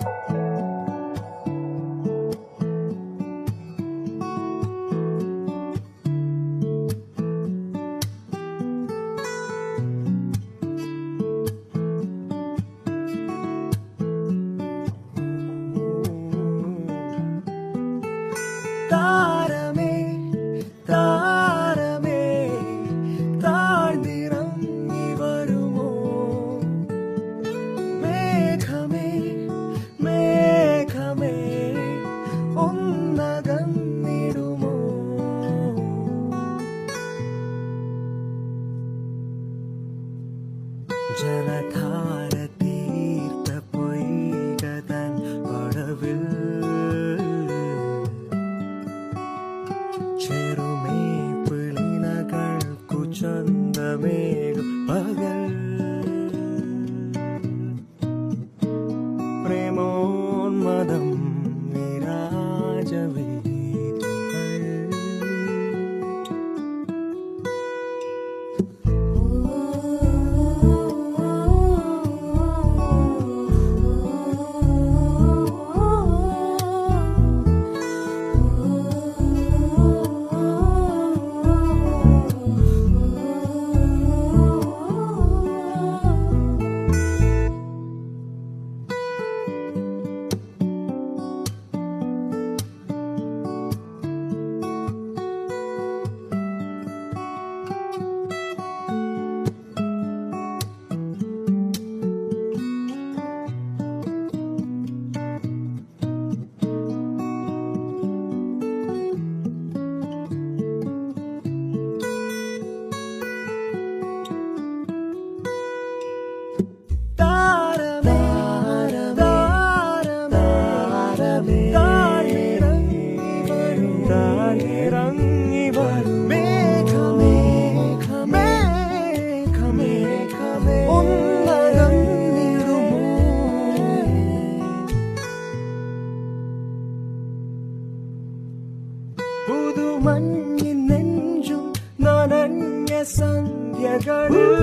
you ജലധാര തീർത്ത പൊയ്കതൻ പടവിൽ. ചെറുമേ പിളിനകൾക്കു ചന്തമേകും പുതുമഞ്ഞിൻ നെഞ്ചും നനഞ്ഞ സന്ധ്യകളിൽ